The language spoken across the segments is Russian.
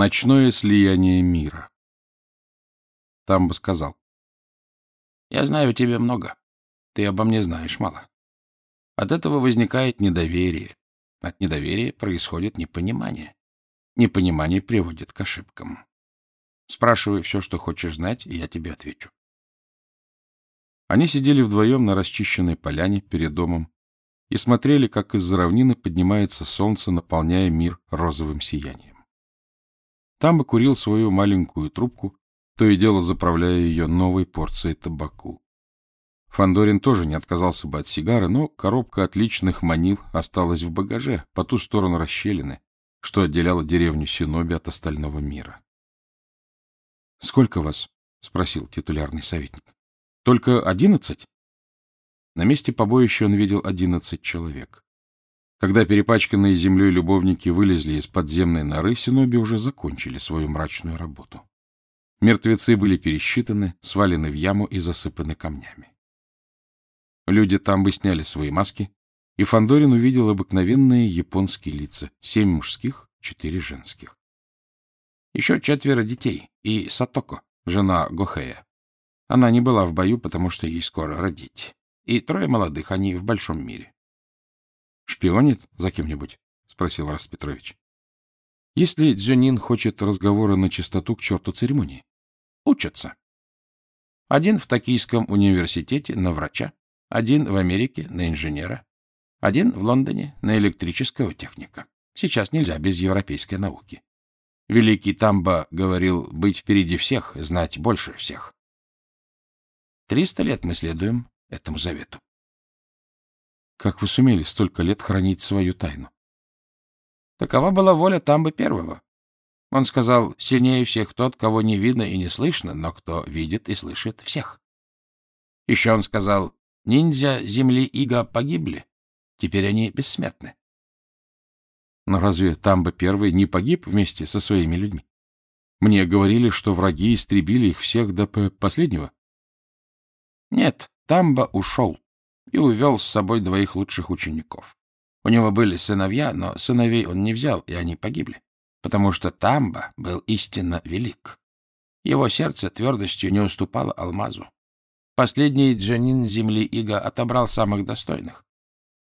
Ночное слияние мира. Тамба сказал. — Я знаю тебе много. Ты обо мне знаешь мало. От этого возникает недоверие. От недоверия происходит непонимание. Непонимание приводит к ошибкам. Спрашивай все, что хочешь знать, и я тебе отвечу. Они сидели вдвоем на расчищенной поляне перед домом и смотрели, как из-за равнины поднимается солнце, наполняя мир розовым сиянием. Тамба курил свою маленькую трубку, то и дело заправляя ее новой порцией табаку. Фандорин тоже не отказался бы от сигары, но коробка отличных манил осталась в багаже, по ту сторону расщелины, что отделяло деревню Синоби от остального мира. — Сколько вас? — спросил титулярный советник. — Только одиннадцать? На месте побоища он видел одиннадцать человек. Когда перепачканные землей любовники вылезли из подземной норы, синоби уже закончили свою мрачную работу. Мертвецы были пересчитаны, свалены в яму и засыпаны камнями. Люди там бы сняли свои маски, и Фандорин увидел обыкновенные японские лица, семь мужских, четыре женских. Еще четверо детей и Сатоко, жена Гохея. Она не была в бою, потому что ей скоро родить. И трое молодых, они в большом мире. Шпионит за кем-нибудь? — спросил Раст Петрович. — Если Дзюнин хочет разговора на чистоту к черту церемонии? — Учатся. Один в Токийском университете на врача, один в Америке на инженера, один в Лондоне на электрического техника. Сейчас нельзя без европейской науки. Великий Тамба говорил быть впереди всех, знать больше всех. Триста лет мы следуем этому завету. Как вы сумели столько лет хранить свою тайну? Такова была воля Тамбы Первого. Он сказал, сильнее всех тот, кого не видно и не слышно, но кто видит и слышит всех. Еще он сказал, ниндзя земли Ига погибли, теперь они бессмертны. Но разве Тамба Первый не погиб вместе со своими людьми? Мне говорили, что враги истребили их всех до последнего. Нет, Тамба ушел и увел с собой двоих лучших учеников. У него были сыновья, но сыновей он не взял, и они погибли, потому что Тамба был истинно велик. Его сердце твердостью не уступало алмазу. Последний джанин земли Ига отобрал самых достойных,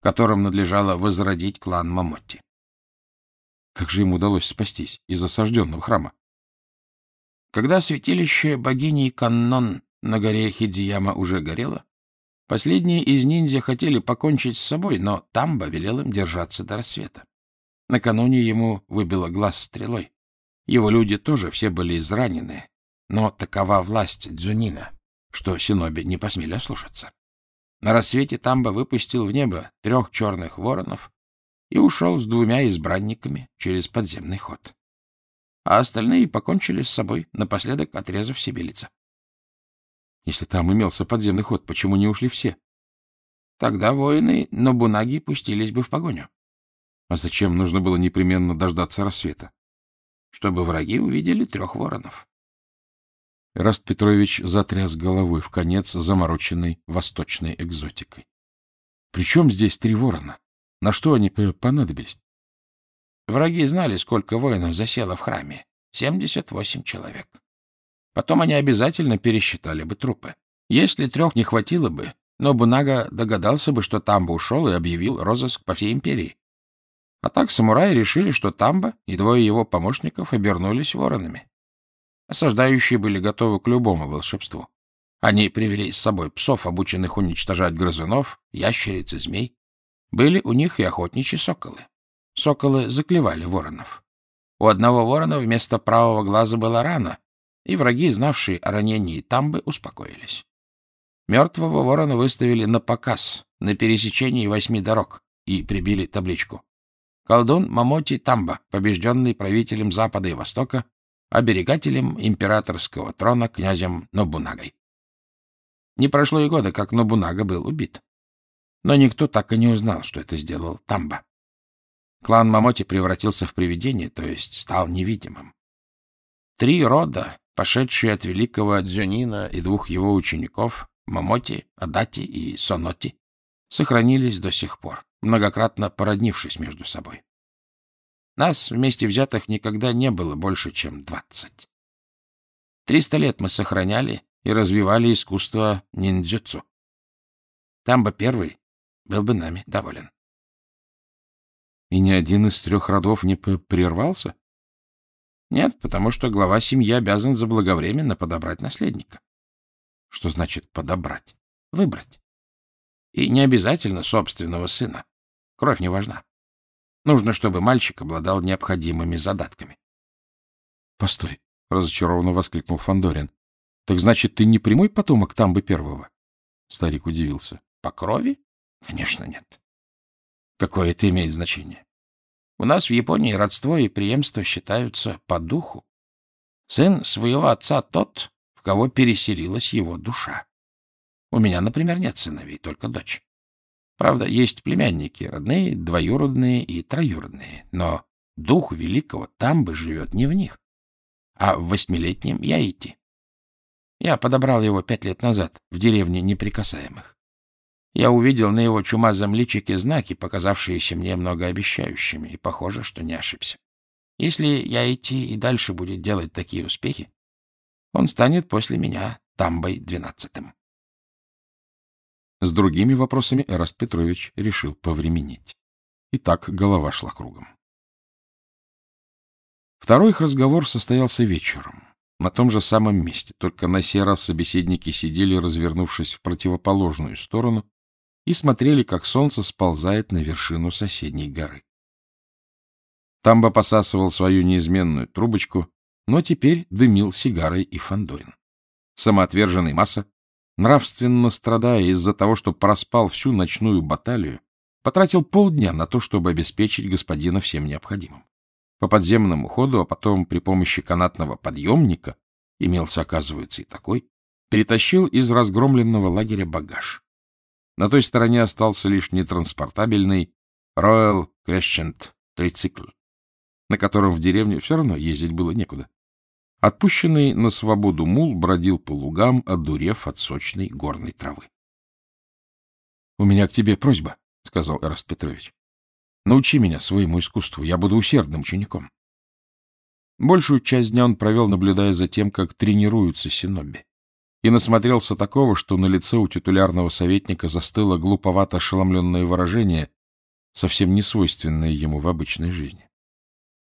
которым надлежало возродить клан Мамотти. Как же ему удалось спастись из осажденного храма? Когда святилище богини Каннон на горе Хидзияма уже горело, Последние из ниндзя хотели покончить с собой, но Тамба велел им держаться до рассвета. Накануне ему выбило глаз стрелой. Его люди тоже все были изранены, но такова власть Дзюнина, что синоби не посмели ослушаться. На рассвете Тамба выпустил в небо трех черных воронов и ушел с двумя избранниками через подземный ход. А остальные покончили с собой, напоследок отрезав себе лица. Если там имелся подземный ход, почему не ушли все? Тогда воины Нобунаги пустились бы в погоню. А зачем нужно было непременно дождаться рассвета? Чтобы враги увидели трех воронов. Раст Петрович затряс головой в конец замороченной восточной экзотикой. Причем здесь три ворона? На что они понадобились? Враги знали, сколько воинов засело в храме. Семьдесят восемь человек. Потом они обязательно пересчитали бы трупы. Если трех не хватило бы, но Бунага догадался бы, что Тамба ушел и объявил розыск по всей империи. А так самураи решили, что Тамба и двое его помощников обернулись воронами. Осаждающие были готовы к любому волшебству. Они привели с собой псов, обученных уничтожать грызунов, ящериц и змей. Были у них и охотничьи соколы. Соколы заклевали воронов. У одного ворона вместо правого глаза была рана, и враги, знавшие о ранении Тамбы, успокоились. Мертвого ворона выставили на показ на пересечении восьми дорог и прибили табличку. Колдун Мамоти Тамба, побежденный правителем Запада и Востока, оберегателем императорского трона князем Нобунагой. Не прошло и года, как Нобунага был убит. Но никто так и не узнал, что это сделал Тамба. Клан Мамоти превратился в привидение, то есть стал невидимым. Три рода пошедшие от великого Дзюнина и двух его учеников, Мамоти, Адати и Соноти, сохранились до сих пор, многократно породнившись между собой. Нас вместе взятых никогда не было больше, чем двадцать. Триста лет мы сохраняли и развивали искусство ниндзюцу. Там бы первый был бы нами доволен. И ни один из трех родов не прервался? Нет, потому что глава семьи обязан заблаговременно подобрать наследника. Что значит подобрать? Выбрать. И не обязательно собственного сына. Кровь не важна. Нужно, чтобы мальчик обладал необходимыми задатками. — Постой, — разочарованно воскликнул Фандорин. Так значит, ты не прямой потомок Тамбы Первого? Старик удивился. — По крови? Конечно, нет. Какое это имеет значение? У нас в Японии родство и преемство считаются по духу. Сын своего отца тот, в кого переселилась его душа. У меня, например, нет сыновей, только дочь. Правда, есть племянники, родные, двоюродные и троюродные, но дух великого Тамбы живет не в них, а в восьмилетнем Яити. Я подобрал его пять лет назад в деревне Неприкасаемых. Я увидел на его чумазом личике знаки, показавшиеся мне многообещающими, и похоже, что не ошибся. Если я идти и дальше будет делать такие успехи, он станет после меня Тамбой двенадцатым. С другими вопросами Эраст Петрович решил повременить. И так голова шла кругом. Второй их разговор состоялся вечером, на том же самом месте, только на сей раз собеседники сидели, развернувшись в противоположную сторону, и смотрели, как солнце сползает на вершину соседней горы. Тамба посасывал свою неизменную трубочку, но теперь дымил сигарой и Фандорин. Самоотверженный масса, нравственно страдая из-за того, что проспал всю ночную баталию, потратил полдня на то, чтобы обеспечить господина всем необходимым. По подземному ходу, а потом при помощи канатного подъемника, имелся, оказывается, и такой, перетащил из разгромленного лагеря багаж. На той стороне остался лишь нетранспортабельный Royal Crescent трицикл, на котором в деревне все равно ездить было некуда. Отпущенный на свободу мул бродил по лугам, одурев от сочной горной травы. — У меня к тебе просьба, — сказал Эраст Петрович. — Научи меня своему искусству, я буду усердным учеником. Большую часть дня он провел, наблюдая за тем, как тренируются синоби и насмотрелся такого, что на лице у титулярного советника застыло глуповато ошеломленное выражение, совсем не свойственное ему в обычной жизни.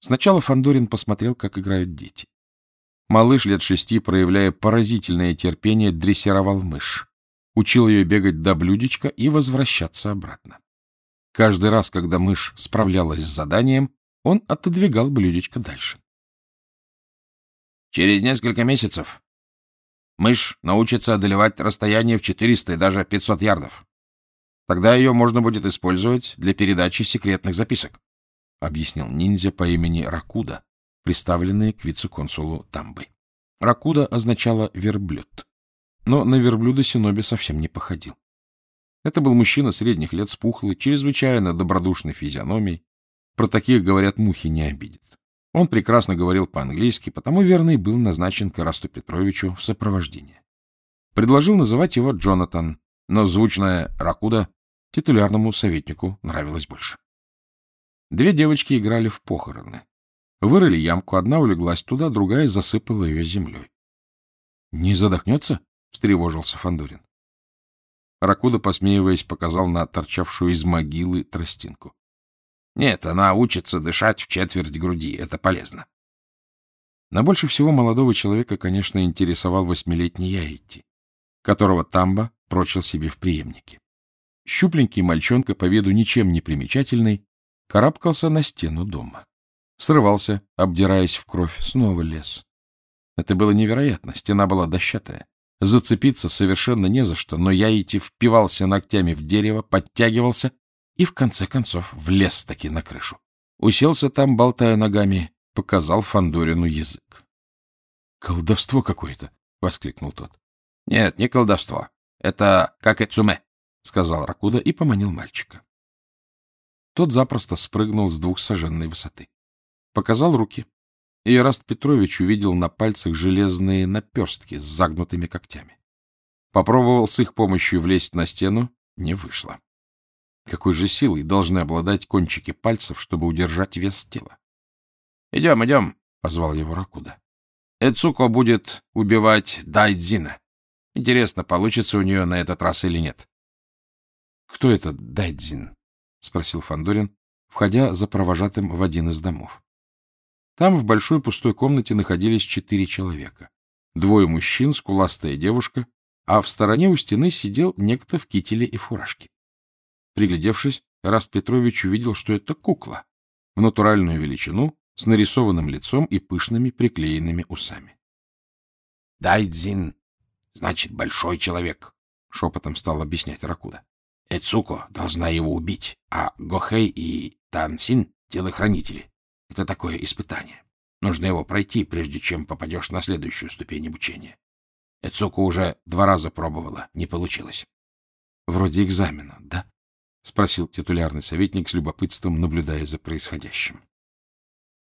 Сначала Фандорин посмотрел, как играют дети. Малыш лет шести, проявляя поразительное терпение, дрессировал мышь, учил ее бегать до блюдечка и возвращаться обратно. Каждый раз, когда мышь справлялась с заданием, он отодвигал блюдечко дальше. Через несколько месяцев Мышь научится одолевать расстояние в 400 и даже 500 ярдов. Тогда ее можно будет использовать для передачи секретных записок, — объяснил ниндзя по имени Ракуда, представленный к вице-консулу Тамбы. Ракуда означало «верблюд», но на верблюда Синоби совсем не походил. Это был мужчина средних лет с пухлой, чрезвычайно добродушной физиономией. Про таких, говорят, мухи не обидят. Он прекрасно говорил по-английски, потому верный был назначен к Петровичу в сопровождение. Предложил называть его Джонатан, но звучная Ракуда титулярному советнику нравилось больше. Две девочки играли в похороны. Вырыли ямку, одна улеглась туда, другая засыпала ее землей. — Не задохнется? — встревожился Фандорин. Ракуда, посмеиваясь, показал на торчавшую из могилы тростинку. Нет, она учится дышать в четверть груди. Это полезно. Но больше всего молодого человека, конечно, интересовал восьмилетний Яйти, которого Тамба прочил себе в преемнике. Щупленький мальчонка, по виду ничем не примечательный, карабкался на стену дома. Срывался, обдираясь в кровь, снова лез. Это было невероятно, стена была дощатая. Зацепиться совершенно не за что, но Яйти впивался ногтями в дерево, подтягивался и, в конце концов, влез таки на крышу. Уселся там, болтая ногами, показал Фандорину язык. — Колдовство какое-то! — воскликнул тот. — Нет, не колдовство. Это как Эцуме, — сказал Ракуда и поманил мальчика. Тот запросто спрыгнул с двухсоженной высоты. Показал руки, и Ираст Петрович увидел на пальцах железные наперстки с загнутыми когтями. Попробовал с их помощью влезть на стену, не вышло. Какой же силой должны обладать кончики пальцев, чтобы удержать вес тела? — Идем, идем, — позвал его Ракуда. — Эцуко будет убивать Дайдзина. Интересно, получится у нее на этот раз или нет. — Кто это Дайдзин? — спросил Фандорин, входя за провожатым в один из домов. Там в большой пустой комнате находились четыре человека. Двое мужчин, скуластая девушка, а в стороне у стены сидел некто в кителе и фуражке. Приглядевшись, Раст Петрович увидел, что это кукла в натуральную величину, с нарисованным лицом и пышными приклеенными усами. — Дайдзин, значит, большой человек, — шепотом стал объяснять Ракуда. — Эцуко должна его убить, а Гохей и Тансин — телохранители. Это такое испытание. Нужно его пройти, прежде чем попадешь на следующую ступень обучения. Эцуко уже два раза пробовала, не получилось. — Вроде экзамена, да? — спросил титулярный советник с любопытством, наблюдая за происходящим.